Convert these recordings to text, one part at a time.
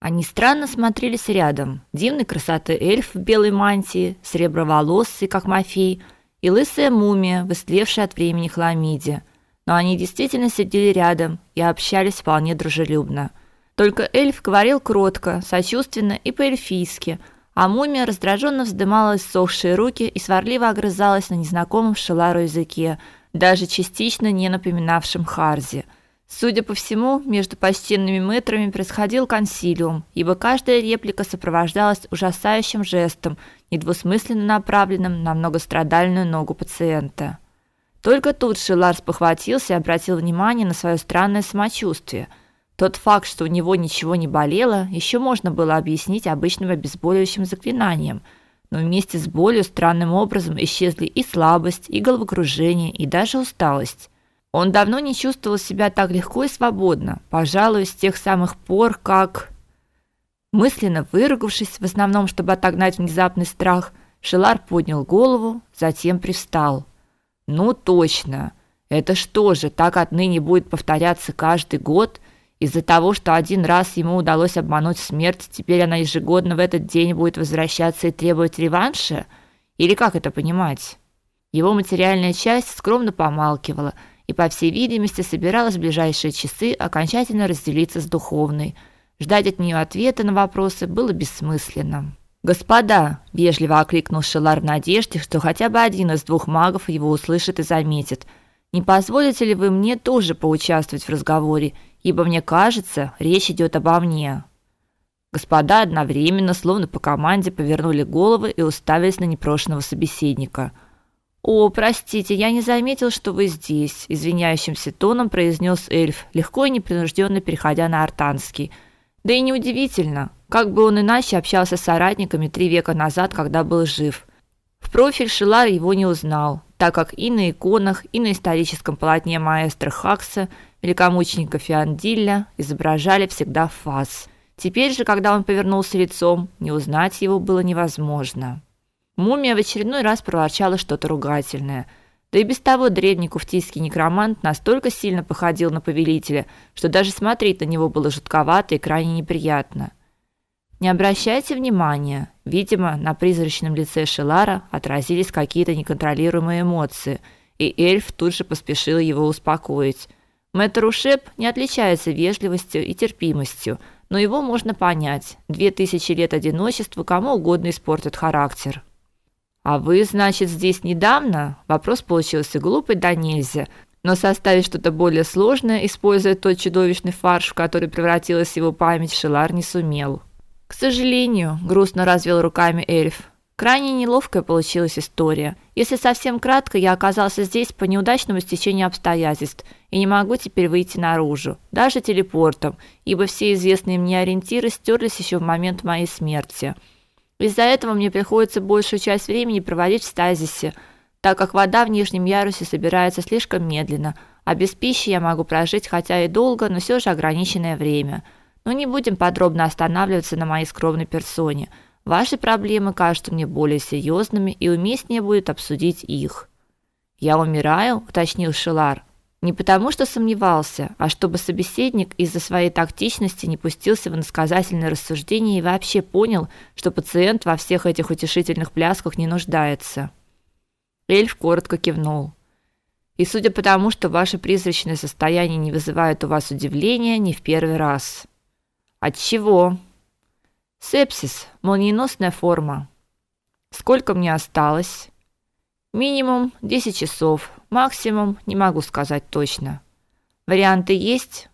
Они странно смотрелись рядом. Дивной красоты эльф в белой мантии, среброволосый, как мафей, и лысая мумия, в от времени хламиде. Но они действительно сидели рядом и общались вполне дружелюбно. Только эльф говорил кротко, сочувственно и по-эльфийски, а мумия раздраженно вздымала иссохшие руки и сварливо огрызалась на незнакомом шелару языке, даже частично не напоминавшем харзи – Судя по всему, между почтенными мэтрами происходил консилиум, ибо каждая реплика сопровождалась ужасающим жестом, недвусмысленно направленным на многострадальную ногу пациента. Только тут Шилар похватился и обратил внимание на свое странное самочувствие. Тот факт, что у него ничего не болело, еще можно было объяснить обычным обезболивающим заклинанием, но вместе с болью странным образом исчезли и слабость, и головокружение, и даже усталость. Он давно не чувствовал себя так легко и свободно, пожалуй, с тех самых пор, как мысленно выругавшись, в основном, чтобы отогнать внезапный страх, Шелар поднял голову, затем привстал. Ну точно. Это что же, так отныне будет повторяться каждый год? Из-за того, что один раз ему удалось обмануть смерть, теперь она ежегодно в этот день будет возвращаться и требовать реванша? Или как это понимать? Его материальная часть скромно помалкивала, и, по всей видимости, собиралась в ближайшие часы окончательно разделиться с духовной. Ждать от нее ответа на вопросы было бессмысленно. «Господа!» – вежливо окликнул Шелар в надежде, что хотя бы один из двух магов его услышит и заметит. «Не позволите ли вы мне тоже поучаствовать в разговоре, ибо мне кажется, речь идет обо мне?» Господа одновременно, словно по команде, повернули головы и уставились на непрошенного собеседника – «О, простите, я не заметил, что вы здесь», – извиняющимся тоном произнес эльф, легко и непринужденно переходя на артанский. Да и неудивительно, как бы он иначе общался с соратниками три века назад, когда был жив. В профиль Шилар его не узнал, так как и на иконах, и на историческом полотне маэстро Хакса, великомученика Фиандилля, изображали всегда фас. Теперь же, когда он повернулся лицом, не узнать его было невозможно. Мумия в очередной раз проворчала что-то ругательное. Да и без того древний куфтийский некромант настолько сильно походил на повелителя, что даже смотреть на него было жутковато и крайне неприятно. Не обращайте внимания. Видимо, на призрачном лице Шелара отразились какие-то неконтролируемые эмоции, и эльф тут же поспешил его успокоить. Мэтр Ушеп не отличается вежливостью и терпимостью, но его можно понять. Две тысячи лет одиночества кому угодно испортят характер. А вы, значит, здесь недавно? Вопрос получился глупый да нельзя. Но составить что-то более сложное, используя тот чудовищный фарш, в который превратилась его память, Шелар не сумел. К сожалению, грустно развел руками эльф. Крайне неловкая получилась история. Если совсем кратко, я оказался здесь по неудачному стечению обстоятельств и не могу теперь выйти наружу, даже телепортом, ибо все известные мне ориентиры стерлись еще в момент моей смерти. Из-за этого мне приходится большую часть времени проводить в стазисе, так как вода в нижнем ярусе собирается слишком медленно, а без пищи я могу прожить хотя и долго, но все же ограниченное время. Но не будем подробно останавливаться на моей скромной персоне. Ваши проблемы кажутся мне более серьезными, и уместнее будет обсудить их. Я умираю, уточнил Шилар. Не потому, что сомневался, а чтобы собеседник из-за своей тактичности не пустился в иносказательные рассуждения и вообще понял, что пациент во всех этих утешительных плясках не нуждается. Эльф коротко кивнул. И судя по тому, что ваше призрачное состояние не вызывает у вас удивления, не в первый раз. От чего? Сепсис, молниеносная форма. Сколько мне осталось? Минимум 10 часов, максимум не могу сказать точно. Варианты есть?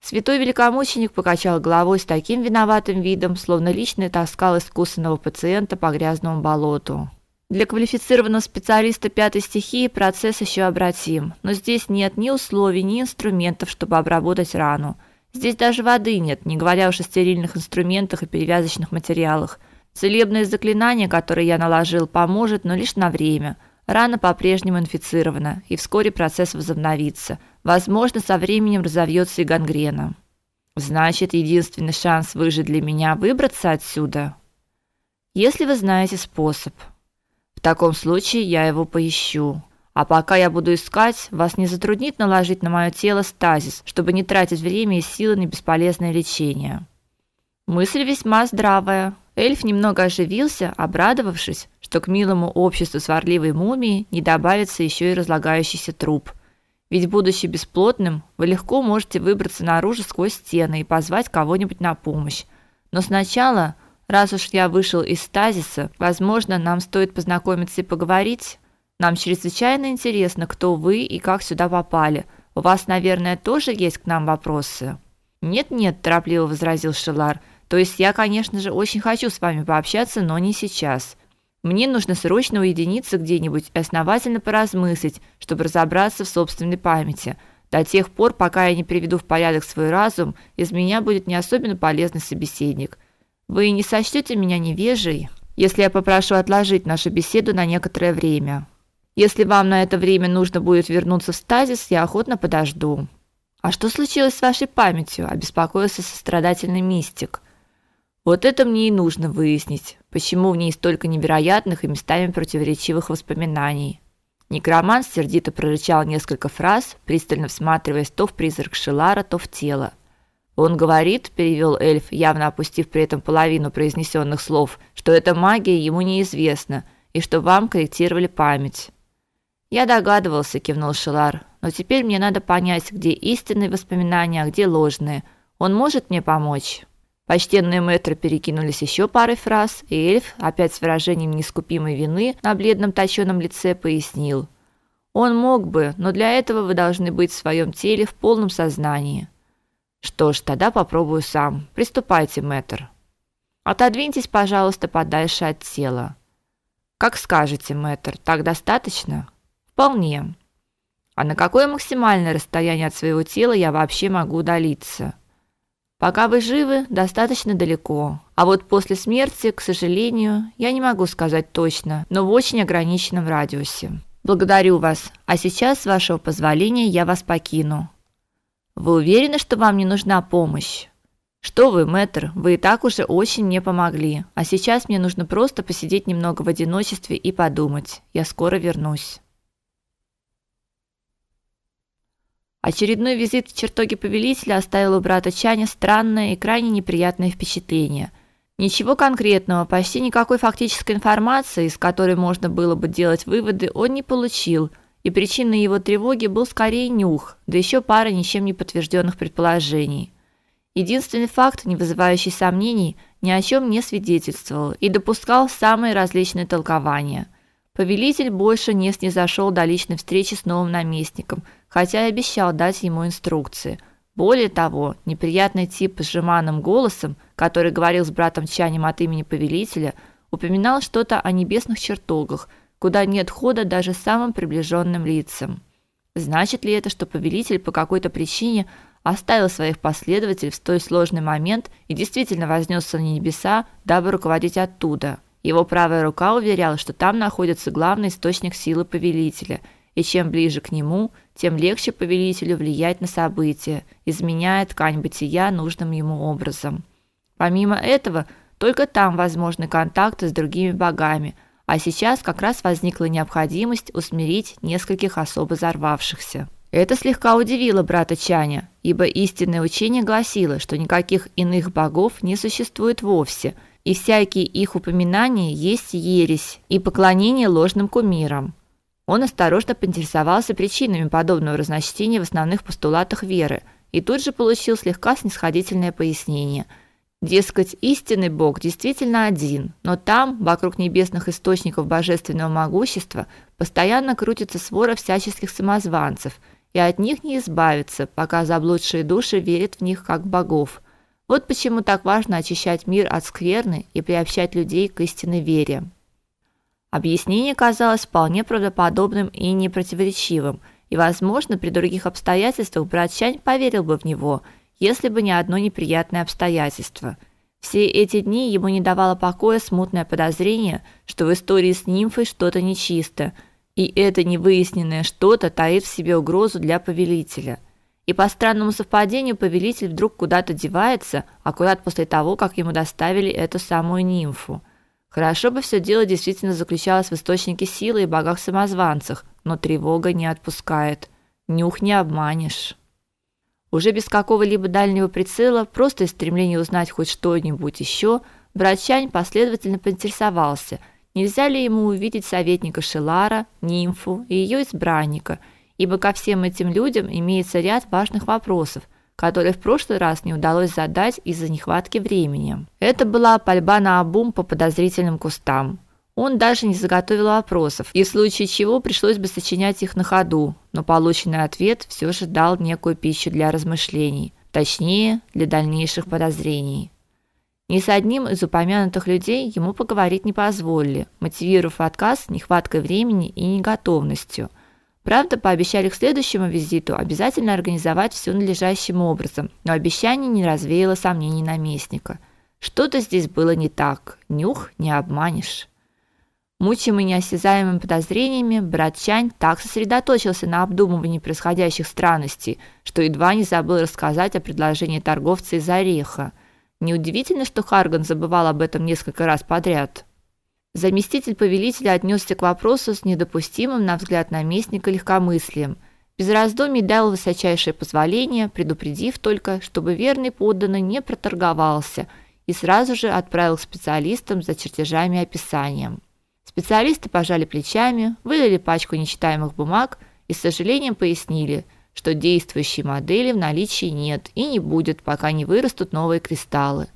Святой великомученик покачал головой с таким виноватым видом, словно лично таскал искусанного пациента по грязному болоту. Для квалифицированного специалиста пятой стихии процесс еще обратим, но здесь нет ни условий, ни инструментов, чтобы обработать рану. Здесь даже воды нет, не говоря уж о стерильных инструментах и перевязочных материалах – Целебное заклинание, которое я наложил, поможет, но лишь на время. Рана по-прежнему инфицирована, и вскоре процесс возобновится. Возможно, со временем разовьется и гангрена. Значит, единственный шанс выжить для меня выбраться отсюда. Если вы знаете способ. В таком случае я его поищу. А пока я буду искать, вас не затруднит наложить на мое тело стазис, чтобы не тратить время и силы на бесполезное лечение. Мысль весьма здравая. Эльф немного оживился, обрадовавшись, что к милому обществу сварливой мумии не добавится еще и разлагающийся труп. Ведь будучи бесплотным, вы легко можете выбраться наружу сквозь стены и позвать кого-нибудь на помощь. Но сначала, раз уж я вышел из стазиса, возможно, нам стоит познакомиться и поговорить. Нам чрезвычайно интересно, кто вы и как сюда попали. У вас, наверное, тоже есть к нам вопросы. Нет-нет, торопливо возразил Шелар. То есть я, конечно же, очень хочу с вами пообщаться, но не сейчас. Мне нужно срочно уединиться где-нибудь и основательно поразмыслить, чтобы разобраться в собственной памяти. До тех пор, пока я не приведу в порядок свой разум, из меня будет не особенно полезный собеседник. Вы не сочтете меня невежей, если я попрошу отложить нашу беседу на некоторое время. Если вам на это время нужно будет вернуться в стазис, я охотно подожду. А что случилось с вашей памятью? обеспокоился сострадательный мистик. Вот это мне и нужно выяснить, почему в ней столько невероятных и местами противоречивых воспоминаний. Некромант сердито прорычал несколько фраз, пристально всматриваясь то в призрак Шелара, то в тело. Он говорит, перевел эльф, явно опустив при этом половину произнесенных слов, что эта магия ему неизвестна и что вам корректировали память. Я догадывался, кивнул Шелар. Но теперь мне надо понять, где истинные воспоминания, а где ложные. Он может мне помочь. Почтенные мэтры перекинулись еще парой фраз, и эльф, опять с выражением нескупимой вины на бледном точёном лице, пояснил: "Он мог бы, но для этого вы должны быть в своем теле в полном сознании". Что ж, тогда попробую сам. Приступайте, мэтр. Отодвиньтесь, пожалуйста, подальше от тела. Как скажете, мэтр. Так достаточно? Вполне. А на какое максимальное расстояние от своего тела я вообще могу удалиться? Пока вы живы, достаточно далеко. А вот после смерти, к сожалению, я не могу сказать точно, но в очень ограниченном радиусе. Благодарю вас. А сейчас, с вашего позволения, я вас покину. Вы уверены, что вам не нужна помощь? Что вы, мэтр, вы и так уже очень мне помогли. А сейчас мне нужно просто посидеть немного в одиночестве и подумать. Я скоро вернусь. Очередной визит в чертоги повелителя оставил у брата Чаня странное и крайне неприятное впечатление. Ничего конкретного, почти никакой фактической информации, из которой можно было бы делать выводы, он не получил, и причиной его тревоги был скорее нюх, да еще пара ничем не подтвержденных предположений. Единственный факт, не вызывающий сомнений, ни о чем не свидетельствовал и допускал самые различные толкования. Повелитель больше не снизошел до личной встречи с новым наместником – хотя и обещал дать ему инструкции. Более того, неприятный тип с жеманным голосом, который говорил с братом Чанем от имени повелителя, упоминал что-то о небесных чертогах, куда нет хода даже самым приближенным лицам. Значит ли это, что повелитель по какой-то причине оставил своих последователей в столь сложный момент и действительно вознесся на небеса, дабы руководить оттуда? Его правая рука уверяла, что там находится главный источник силы повелителя – и чем ближе к нему, тем легче повелителю влиять на события, изменяя ткань бытия нужным ему образом. Помимо этого, только там возможны контакты с другими богами, а сейчас как раз возникла необходимость усмирить нескольких особо взорвавшихся. Это слегка удивило брата Чаня, ибо истинное учение гласило, что никаких иных богов не существует вовсе, и всякие их упоминания есть ересь и поклонение ложным кумирам. Он осторожно поинтересовался причинами подобного разночтения в основных постулатах веры и тут же получил слегка снисходительное пояснение. Дескать, истинный Бог действительно один, но там, вокруг небесных источников божественного могущества, постоянно крутится свора всяческих самозванцев, и от них не избавиться, пока заблудшие души верят в них как богов. Вот почему так важно очищать мир от скверны и приобщать людей к истинной вере. Объяснение казалось вполне правдоподобным и непротиворечивым, и, возможно, при других обстоятельствах брат Чань поверил бы в него, если бы не одно неприятное обстоятельство. Все эти дни ему не давало покоя смутное подозрение, что в истории с нимфой что-то нечисто, и это невыясненное что-то таит в себе угрозу для повелителя. И по странному совпадению повелитель вдруг куда-то девается, аккурат после того, как ему доставили эту самую нимфу – Хорошо бы все дело действительно заключалось в источнике силы и богах-самозванцах, но тревога не отпускает. Нюх не обманешь. Уже без какого-либо дальнего прицела, просто из стремления узнать хоть что-нибудь еще, брат Чань последовательно поинтересовался, нельзя ли ему увидеть советника Шелара, нимфу и ее избранника, ибо ко всем этим людям имеется ряд важных вопросов, которые в прошлый раз не удалось задать из-за нехватки времени. Это была пальба на обум по подозрительным кустам. Он даже не заготовил вопросов, и в случае чего пришлось бы сочинять их на ходу, но полученный ответ все же дал некую пищу для размышлений, точнее, для дальнейших подозрений. Ни с одним из упомянутых людей ему поговорить не позволили, мотивировав отказ нехваткой времени и неготовностью. Правда, пообещали к следующему визиту обязательно организовать все надлежащим образом, но обещание не развеяло сомнений наместника. Что-то здесь было не так, нюх не обманешь. Мучимый неосязаемыми подозрениями, брат Чань так сосредоточился на обдумывании происходящих странностей, что едва не забыл рассказать о предложении торговца из Ореха. Неудивительно, что Харган забывал об этом несколько раз подряд. Заместитель повелителя отнесся к вопросу с недопустимым, на взгляд наместника, легкомыслием. Без раздумий дал высочайшее позволение, предупредив только, чтобы верный подданный не проторговался, и сразу же отправил специалистам за чертежами и описанием. Специалисты пожали плечами, выдали пачку нечитаемых бумаг и с сожалением пояснили, что действующей модели в наличии нет и не будет, пока не вырастут новые кристаллы.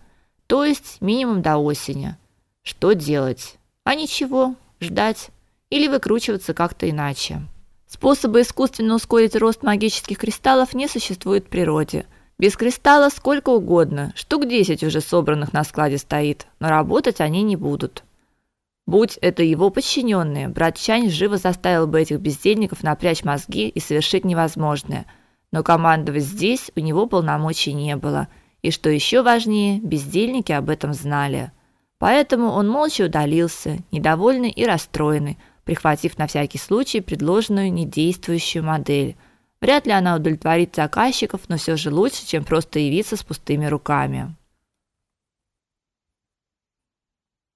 То есть минимум до осени. Что делать? А ничего, ждать или выкручиваться как-то иначе. Способа искусственно ускорить рост магических кристаллов не существует в природе. Без кристалла сколько угодно, штук 10 уже собранных на складе стоит, но работать они не будут. Будь это его подчиненные, брат Чань живо заставил бы этих бездельников напрячь мозги и совершить невозможное. Но командовать здесь у него полномочий не было, и что еще важнее, бездельники об этом знали. Поэтому он молча удалился, недовольный и расстроенный, прихватив на всякий случай предложенную недействующую модель. Вряд ли она удовлетворит заказчиков, но все же лучше, чем просто явиться с пустыми руками.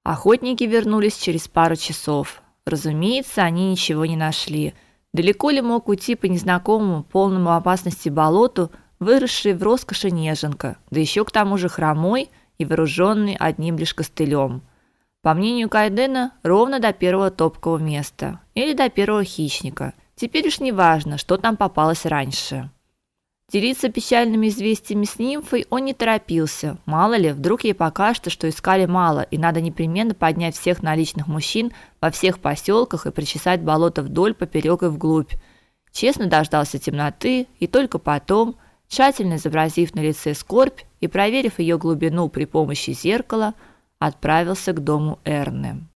Охотники вернулись через пару часов. Разумеется, они ничего не нашли. Далеко ли мог уйти по незнакомому, полному опасности болоту, выросший в роскоши неженка, да еще к тому же хромой и вооруженный одним лишь костылем. По мнению Кайдена, ровно до первого топкого места или до первого хищника. Теперь уж не важно, что там попалось раньше. Делиться печальными известиями с нимфой он не торопился. Мало ли, вдруг ей покажется, что искали мало, и надо непременно поднять всех наличных мужчин во всех поселках и прочесать болото вдоль, поперек и вглубь. Честно дождался темноты, и только потом, тщательно изобразив на лице скорбь и проверив ее глубину при помощи зеркала, отправился к дому Эрны.